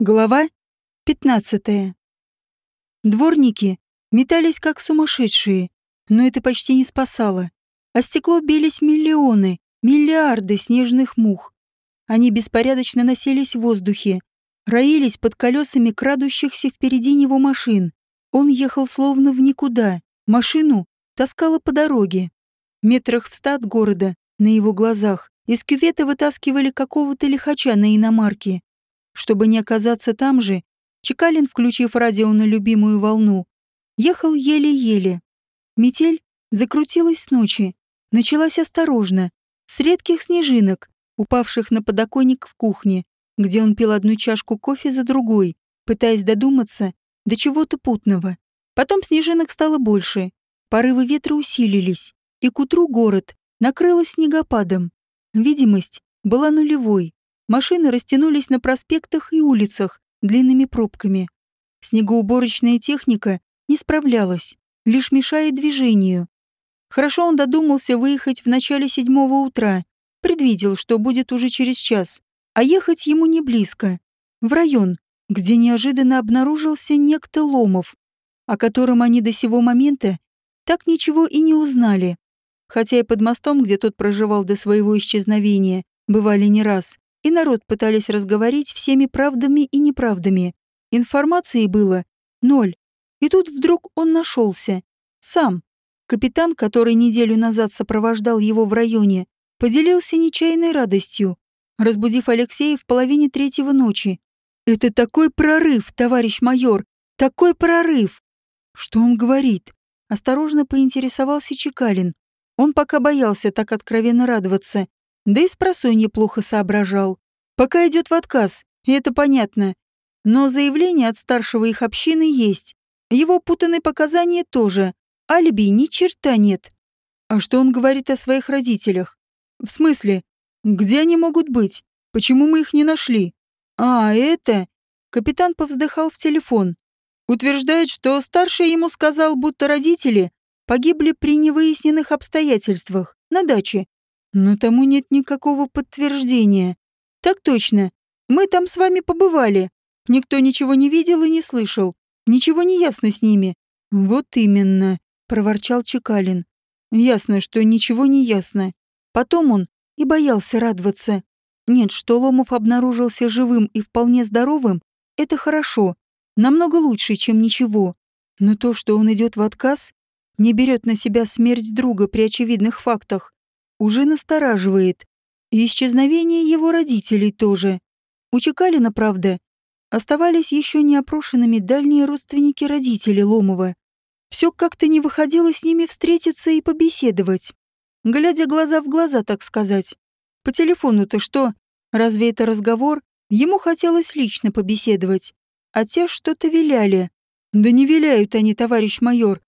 Глава 15. Дворники метались как сумасшедшие, но это почти не спасало. А стекло бились миллионы, миллиарды снежных мух. Они беспорядочно носились в воздухе, роились под колесами крадущихся впереди него машин. Он ехал словно в никуда. Машину таскала по дороге. Метрах в ста от города, на его глазах, из кювета вытаскивали какого-то лихача на иномарке. Чтобы не оказаться там же, Чекалин, включив радио на любимую волну, ехал еле-еле. Метель закрутилась с ночи, началась осторожно, с редких снежинок, упавших на подоконник в кухне, где он пил одну чашку кофе за другой, пытаясь додуматься до чего-то путного. Потом снежинок стало больше, порывы ветра усилились, и к утру город накрыло снегопадом. Видимость была нулевой. Машины растянулись на проспектах и улицах длинными пробками. Снегоуборочная техника не справлялась, лишь мешая движению. Хорошо он додумался выехать в начале седьмого утра, предвидел, что будет уже через час, а ехать ему не близко, в район, где неожиданно обнаружился некто Ломов, о котором они до сего момента так ничего и не узнали. Хотя и под мостом, где тот проживал до своего исчезновения, бывали не раз, и народ пытались разговорить всеми правдами и неправдами. Информации было ноль. И тут вдруг он нашелся. Сам. Капитан, который неделю назад сопровождал его в районе, поделился нечаянной радостью, разбудив Алексея в половине третьего ночи. «Это такой прорыв, товарищ майор! Такой прорыв!» «Что он говорит?» Осторожно поинтересовался Чекалин. Он пока боялся так откровенно радоваться, да и с просонья плохо соображал. Пока идет в отказ, и это понятно. Но заявление от старшего их общины есть. Его путанные показания тоже. Алиби ни черта нет. А что он говорит о своих родителях? В смысле? Где они могут быть? Почему мы их не нашли? А, это... Капитан повздыхал в телефон. Утверждает, что старший ему сказал, будто родители погибли при невыясненных обстоятельствах на даче но тому нет никакого подтверждения. Так точно. Мы там с вами побывали. Никто ничего не видел и не слышал. Ничего не ясно с ними. Вот именно, проворчал Чекалин. Ясно, что ничего не ясно. Потом он и боялся радоваться. Нет, что Ломов обнаружился живым и вполне здоровым, это хорошо. Намного лучше, чем ничего. Но то, что он идет в отказ, не берет на себя смерть друга при очевидных фактах, уже настораживает. И исчезновение его родителей тоже. У Чекалина, правда, оставались еще не опрошенными дальние родственники родителей Ломова. Все как-то не выходило с ними встретиться и побеседовать. Глядя глаза в глаза, так сказать. По телефону-то что? Разве это разговор? Ему хотелось лично побеседовать. А те что-то виляли. Да не виляют они, товарищ майор.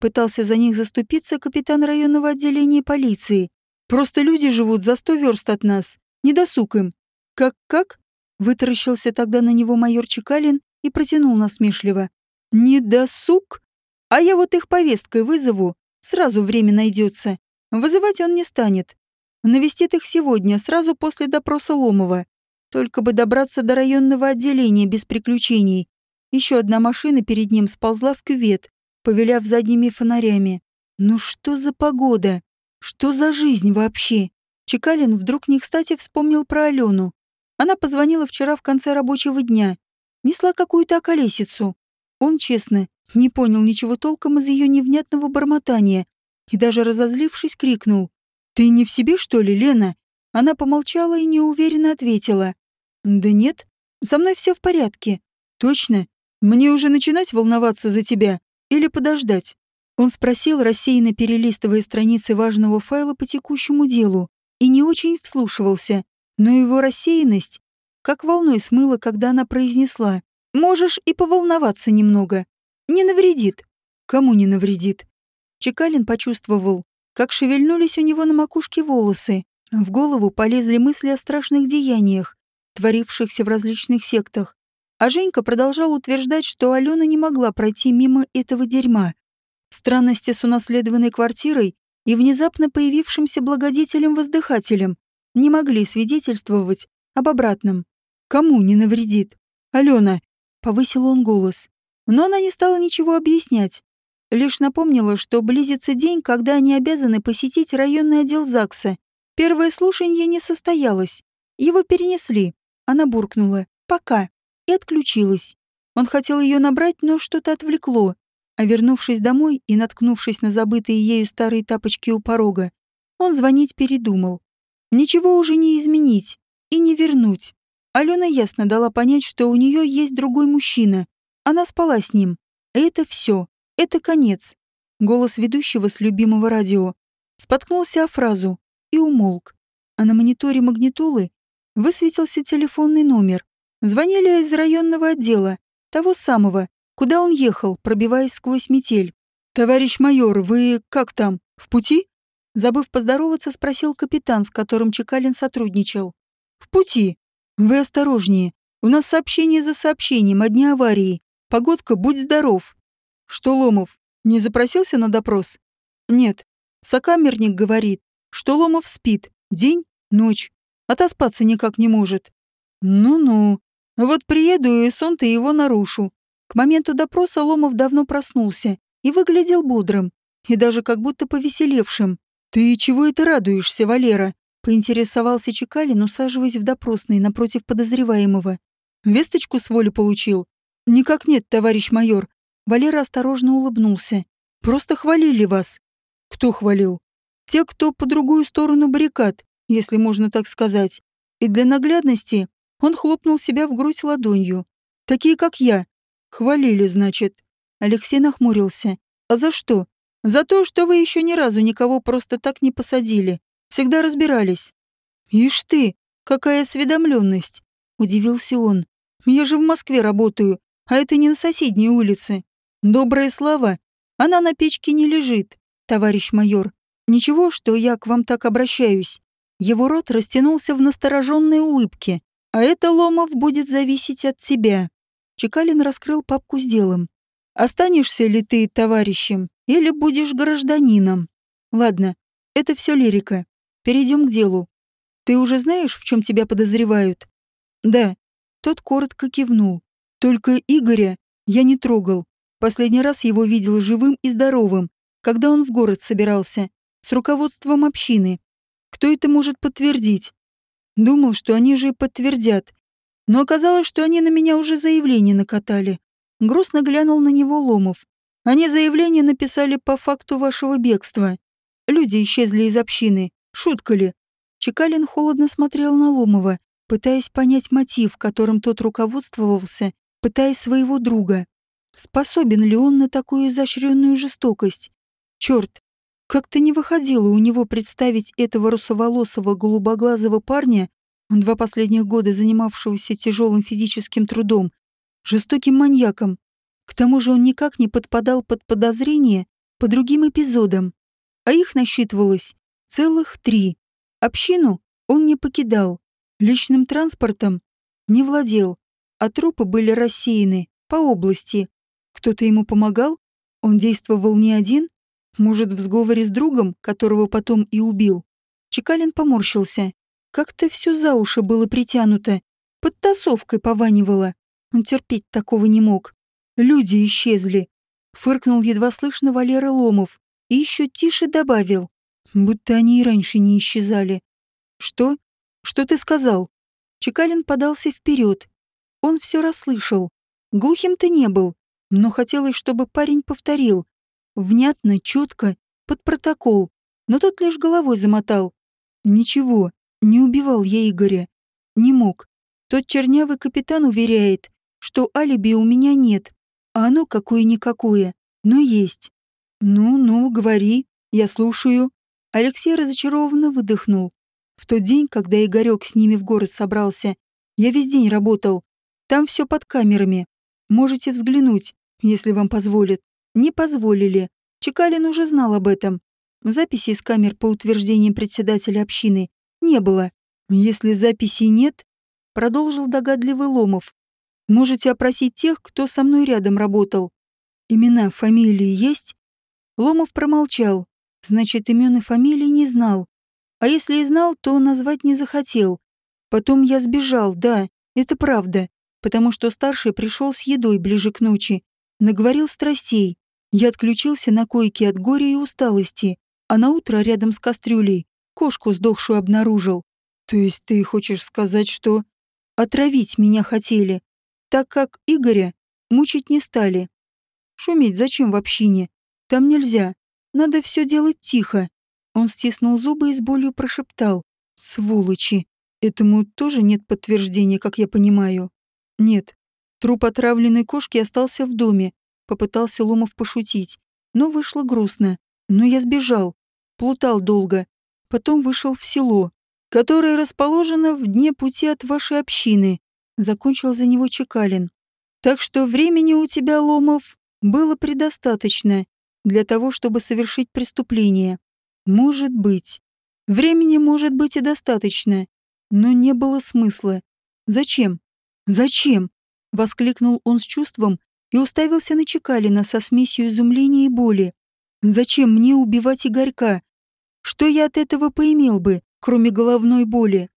Пытался за них заступиться капитан районного отделения полиции. Просто люди живут за сто верст от нас. Не досуг им. Как-как? Вытаращился тогда на него майор Чекалин и протянул насмешливо. Не досуг? А я вот их повесткой вызову. Сразу время найдется. Вызывать он не станет. Навестит их сегодня, сразу после допроса Ломова. Только бы добраться до районного отделения без приключений. Еще одна машина перед ним сползла в кювет, повеляв задними фонарями. Ну что за погода? Что за жизнь вообще? Чекалин вдруг не кстати вспомнил про Алену. Она позвонила вчера в конце рабочего дня. Несла какую-то околесицу. Он, честно, не понял ничего толком из ее невнятного бормотания и даже разозлившись, крикнул. «Ты не в себе, что ли, Лена?» Она помолчала и неуверенно ответила. «Да нет, со мной все в порядке. Точно? Мне уже начинать волноваться за тебя или подождать?» Он спросил, рассеянно перелистывая страницы важного файла по текущему делу, и не очень вслушивался, но его рассеянность как волной смыла, когда она произнесла «Можешь и поволноваться немного. Не навредит». Кому не навредит? Чекалин почувствовал, как шевельнулись у него на макушке волосы. В голову полезли мысли о страшных деяниях, творившихся в различных сектах. А Женька продолжал утверждать, что Алена не могла пройти мимо этого дерьма. Странности с унаследованной квартирой и внезапно появившимся благодетелем-воздыхателем не могли свидетельствовать об обратном. Кому не навредит? «Алена!» — повысил он голос. Но она не стала ничего объяснять. Лишь напомнила, что близится день, когда они обязаны посетить районный отдел ЗАГСа. Первое слушание не состоялось. Его перенесли. Она буркнула «пока» и отключилась. Он хотел ее набрать, но что-то отвлекло. А вернувшись домой и наткнувшись на забытые ею старые тапочки у порога, он звонить передумал. Ничего уже не изменить и не вернуть. Алена ясно дала понять, что у нее есть другой мужчина. Она спала с ним. Это все. Это конец. Голос ведущего с любимого радио споткнулся о фразу и умолк. А на мониторе магнитолы высветился телефонный номер. Звонили из районного отдела, того самого, куда он ехал, пробиваясь сквозь метель. «Товарищ майор, вы как там, в пути?» Забыв поздороваться, спросил капитан, с которым Чекалин сотрудничал. «В пути. Вы осторожнее. У нас сообщение за сообщением, одни аварии. Погодка, будь здоров». «Что, Ломов, не запросился на допрос?» «Нет. Сокамерник говорит, что Ломов спит. День, ночь. Отоспаться никак не может». «Ну-ну. Вот приеду и сон-то его нарушу». К моменту допроса Ломов давно проснулся и выглядел бодрым, и даже как будто повеселевшим. «Ты чего это радуешься, Валера?» — поинтересовался Чекалин, усаживаясь в допросной напротив подозреваемого. «Весточку с воли получил?» «Никак нет, товарищ майор». Валера осторожно улыбнулся. «Просто хвалили вас». «Кто хвалил?» «Те, кто по другую сторону баррикад, если можно так сказать. И для наглядности он хлопнул себя в грудь ладонью. Такие, как я. Хвалили, значит». Алексей нахмурился. «А за что?» За то, что вы еще ни разу никого просто так не посадили. Всегда разбирались. Ишь ты, какая осведомленность, удивился он. Я же в Москве работаю, а это не на соседней улице. Добрая слава, она на печке не лежит, товарищ майор. Ничего, что я к вам так обращаюсь. Его рот растянулся в настороженной улыбке. А это, Ломов, будет зависеть от тебя. Чекалин раскрыл папку с делом. Останешься ли ты товарищем или будешь гражданином? Ладно, это все лирика. Перейдем к делу. Ты уже знаешь, в чем тебя подозревают? Да. Тот коротко кивнул. Только Игоря я не трогал. Последний раз его видел живым и здоровым, когда он в город собирался, с руководством общины. Кто это может подтвердить? Думал, что они же подтвердят. Но оказалось, что они на меня уже заявление накатали. Грустно глянул на него Ломов. Они заявление написали по факту вашего бегства. Люди исчезли из общины. Шутка ли? Чекалин холодно смотрел на Ломова, пытаясь понять мотив, которым тот руководствовался, пытаясь своего друга. Способен ли он на такую изощренную жестокость? Черт, как-то не выходило у него представить этого русоволосого голубоглазого парня, два последних года занимавшегося тяжелым физическим трудом, жестоким маньяком. К тому же он никак не подпадал под подозрение по другим эпизодам, а их насчитывалось целых три. Общину он не покидал, личным транспортом не владел, а трупы были рассеяны по области. Кто-то ему помогал? Он действовал не один? Может, в сговоре с другом, которого потом и убил? Чекалин поморщился. Как-то все за уши было притянуто. Подтасовкой пованивало. Он терпеть такого не мог. Люди исчезли. Фыркнул едва слышно Валера Ломов и еще тише добавил, будто они и раньше не исчезали. Что? Что ты сказал? Чекалин подался вперед. Он все расслышал. Глухим-то не был, но хотелось, чтобы парень повторил. Внятно, четко, под протокол. Но тот лишь головой замотал. Ничего, не убивал я Игоря. Не мог. Тот чернявый капитан уверяет, что алиби у меня нет, а оно какое-никакое, но есть. Ну-ну, говори, я слушаю. Алексей разочарованно выдохнул. В тот день, когда Игорек с ними в город собрался, я весь день работал. Там все под камерами. Можете взглянуть, если вам позволят. Не позволили. Чекалин уже знал об этом. Записи из камер по утверждениям председателя общины не было. Если записей нет, продолжил догадливый Ломов, Можете опросить тех, кто со мной рядом работал. Имена, фамилии есть?» Ломов промолчал. Значит, имен и фамилий не знал. А если и знал, то назвать не захотел. Потом я сбежал, да, это правда. потому что старший пришел с едой ближе к ночи, наговорил страстей. Я отключился на койке от горя и усталости, а на утро рядом с кастрюлей кошку сдохшую обнаружил. То есть ты хочешь сказать, что отравить меня хотели, так как Игоря мучить не стали? Шуметь зачем в общине? Там нельзя. Надо все делать тихо. Он стиснул зубы и с болью прошептал. Сволочи. Этому тоже нет подтверждения, как я понимаю. Нет. Труп отравленной кошки остался в доме. Попытался Ломов пошутить. Но вышло грустно. Но я сбежал. Плутал долго. Потом вышел в село, которое расположено в дне пути от вашей общины. Закончил за него Чекалин. Так что времени у тебя, Ломов, было предостаточно для того, чтобы совершить преступление. Может быть. Времени может быть и достаточно, но не было смысла. Зачем? Зачем? Воскликнул он с чувством и уставился на Чекалина со смесью изумления и боли. Зачем мне убивать Игорька? Что я от этого поимел бы, кроме головной боли?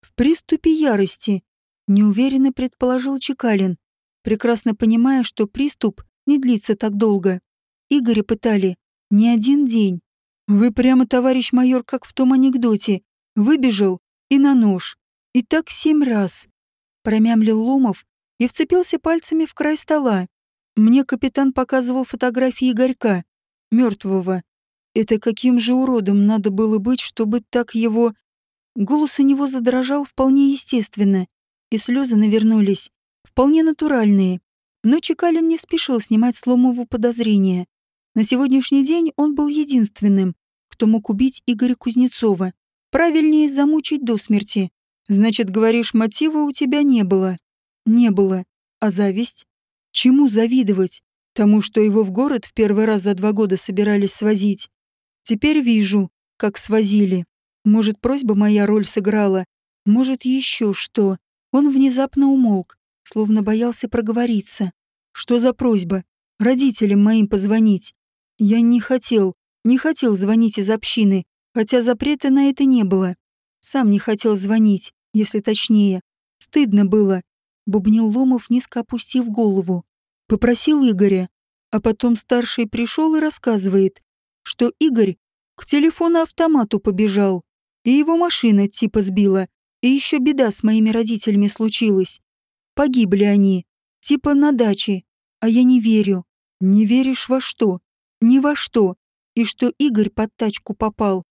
В приступе ярости, неуверенно предположил Чекалин, прекрасно понимая, что приступ не длится так долго. Игоря пытали не один день. Вы прямо, товарищ майор, как в том анекдоте. Выбежал и на нож. И так семь раз. Промямлил Ломов и вцепился пальцами в край стола. Мне капитан показывал фотографии Игорька, мертвого. Это каким же уродом надо было быть, чтобы так его... Голос у него задрожал вполне естественно, и слезы навернулись, вполне натуральные. Но Чекалин не спешил снимать с Ломову подозрения. На сегодняшний день он был единственным, кто мог убить Игоря Кузнецова. Правильнее замучить до смерти. Значит, говоришь, мотива у тебя не было? Не было. А зависть? Чему завидовать? Тому, что его в город в первый раз за два года собирались свозить. Теперь вижу, как свозили. Может, просьба моя роль сыграла. Может, еще что. Он внезапно умолк, словно боялся проговориться. Что за просьба? Родителям моим позвонить. Я не хотел, не хотел звонить из общины, хотя запрета на это не было. Сам не хотел звонить, если точнее. Стыдно было. Бубнил Ломов, низко опустив голову. Попросил Игоря. А потом старший пришел и рассказывает, что Игорь к телефону-автомату побежал, и его машина типа сбила, и еще беда с моими родителями случилась. Погибли они, типа на даче, а я не верю. Не веришь во что? Ни во что. И что Игорь под тачку попал.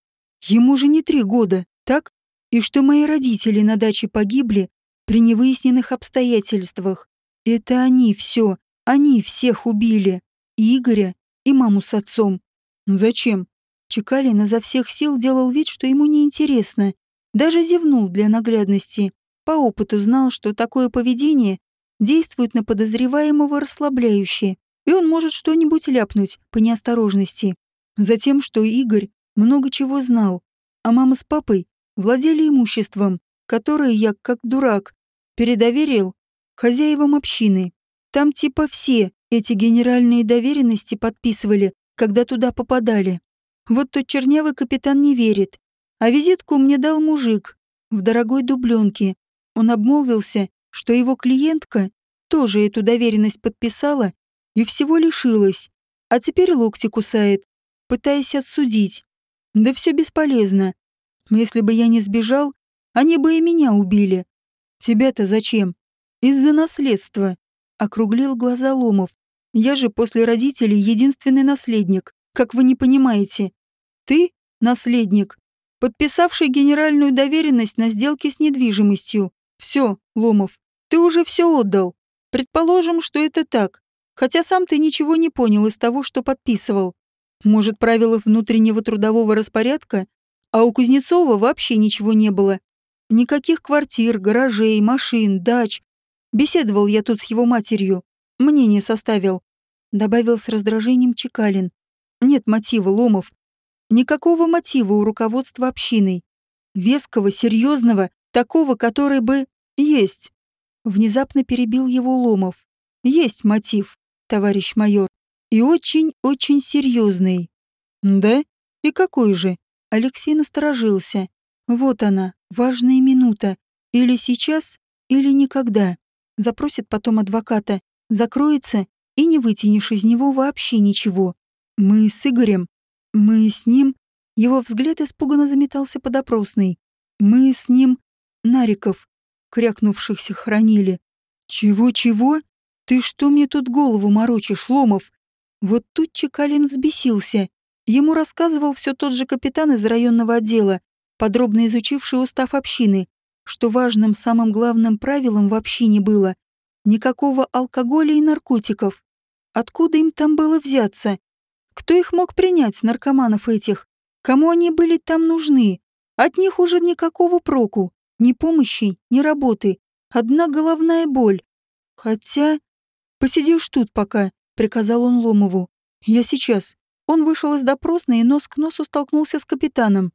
Ему же не три года, так? и что мои родители на даче погибли при невыясненных обстоятельствах. Это они все, они всех убили. И Игоря, и маму с отцом. Зачем? Чекалин изо всех сил делал вид, что ему неинтересно. Даже зевнул для наглядности. По опыту знал, что такое поведение действует на подозреваемого расслабляюще, и он может что-нибудь ляпнуть по неосторожности. Затем, что Игорь много чего знал, а мама с папой владели имуществом, которое я, как дурак, передоверил хозяевам общины. Там типа все эти генеральные доверенности подписывали, когда туда попадали. Вот тот чернявый капитан не верит. А визитку мне дал мужик в дорогой дубленке. Он обмолвился, что его клиентка тоже эту доверенность подписала и всего лишилась, а теперь локти кусает, пытаясь отсудить. Да все бесполезно. Если бы я не сбежал, они бы и меня убили. Тебя-то зачем? Из-за наследства. Округлил глаза Ломов. Я же после родителей единственный наследник, как вы не понимаете. Ты — наследник, подписавший генеральную доверенность на сделке с недвижимостью. Все, Ломов, ты уже все отдал. Предположим, что это так. Хотя сам ты ничего не понял из того, что подписывал. Может, правила внутреннего трудового распорядка а у Кузнецова вообще ничего не было. Никаких квартир, гаражей, машин, дач. Беседовал я тут с его матерью. Мнение составил. Добавил с раздражением Чекалин. Нет мотива, Ломов. Никакого мотива у руководства общиной. Веского, серьезного, такого, который бы... Есть. Внезапно перебил его Ломов. Есть мотив, товарищ майор. И очень-очень серьезный. Да? И какой же? Алексей насторожился. Вот она, важная минута. Или сейчас, или никогда. запросит потом адвоката, закроется, и не вытянешь из него вообще ничего. Мы с Игорем, мы с ним... Его взгляд испуганно заметался под опросной. Мы с ним... Нариков, крякнувшихся, хранили. Чего-чего? Ты что мне тут голову морочишь, Ломов? Вот тут Чекалин взбесился. Ему рассказывал все тот же капитан из районного отдела, подробно изучивший устав общины, что важным самым главным правилом в общине было никакого алкоголя и наркотиков. Откуда им там было взяться? Кто их мог принять, наркоманов этих? Кому они были там нужны? От них уже никакого проку, ни помощи, ни работы. Одна головная боль. Хотя... «Посидишь тут пока», — приказал он Ломову. «Я сейчас». Он вышел из допросной и нос к носу столкнулся с капитаном.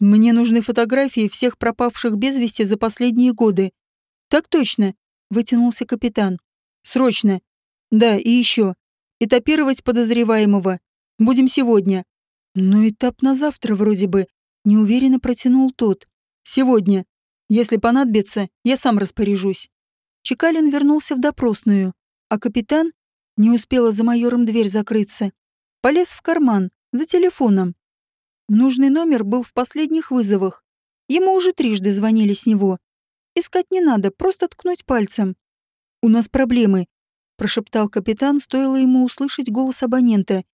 «Мне нужны фотографии всех пропавших без вести за последние годы». «Так точно», — вытянулся капитан. «Срочно. Да, и еще. Этапировать подозреваемого. Будем сегодня». «Но этап на завтра вроде бы», — неуверенно протянул тот. «Сегодня. Если понадобится, я сам распоряжусь». Чекалин вернулся в допросную, а капитан, не успела за майором дверь закрыться, полез в карман, за телефоном. Нужный номер был в последних вызовах. Ему уже трижды звонили с него. Искать не надо, просто ткнуть пальцем. «У нас проблемы», — прошептал капитан, стоило ему услышать голос абонента.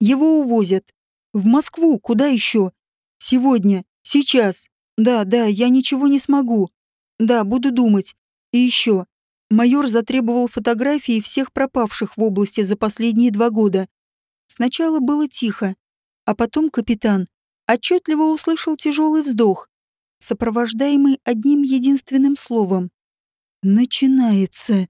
«Его увозят. В Москву, куда еще? Сегодня, сейчас. Да, да, я ничего не смогу. Да, буду думать. И еще. Майор затребовал фотографии всех пропавших в области за последние два года. Сначала было тихо, а потом капитан отчетливо услышал тяжелый вздох, сопровождаемый одним единственным словом. «Начинается».